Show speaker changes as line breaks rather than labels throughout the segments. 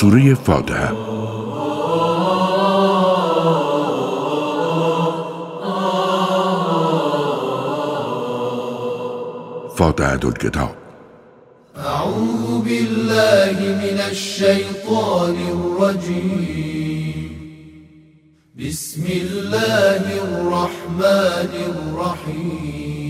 سوره فاتحه فاتحه الکتاب
أعوذ بالله من الشيطان الرجيم. بسم الله الرحمن الرحيم.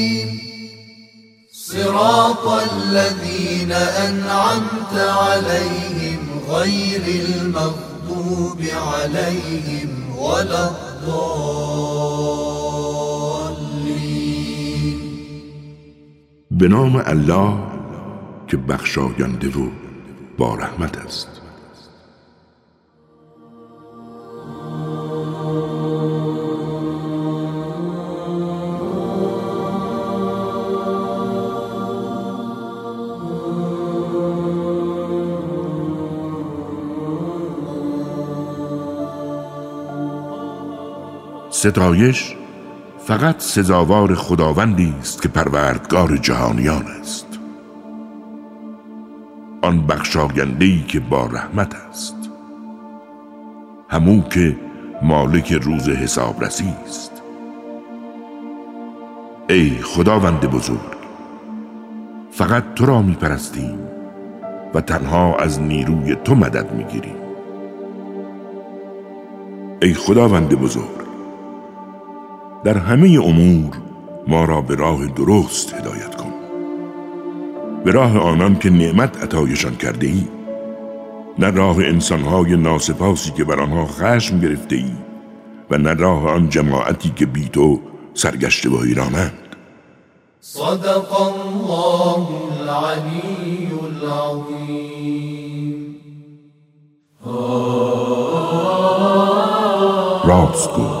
صراط الذين أنعمت عليهم غير المغضوب عليهم ولا الضالين.
به نام الله که بخشاینده و با رحمت است. ستایش فقط سزاوار خداوندی است که پروردگار جهانیان است. آن بخشاینده‌ای که با رحمت است. همو که مالک روز حسابرسی است. ای خداوند بزرگ فقط تو را می پرستیم و تنها از نیروی تو مدد می گیریم ای خداوند بزرگ در همه امور ما را به راه درست هدایت کن. به راه آنان که نعمت عطایشان کرده ای نه راه انسانهای ناسپاسی که بر آنها خشم گرفته ای و نه راه آن جماعتی که بی تو سرگشته و ایرانند
صدق الله العلي العظيم
راست گفت.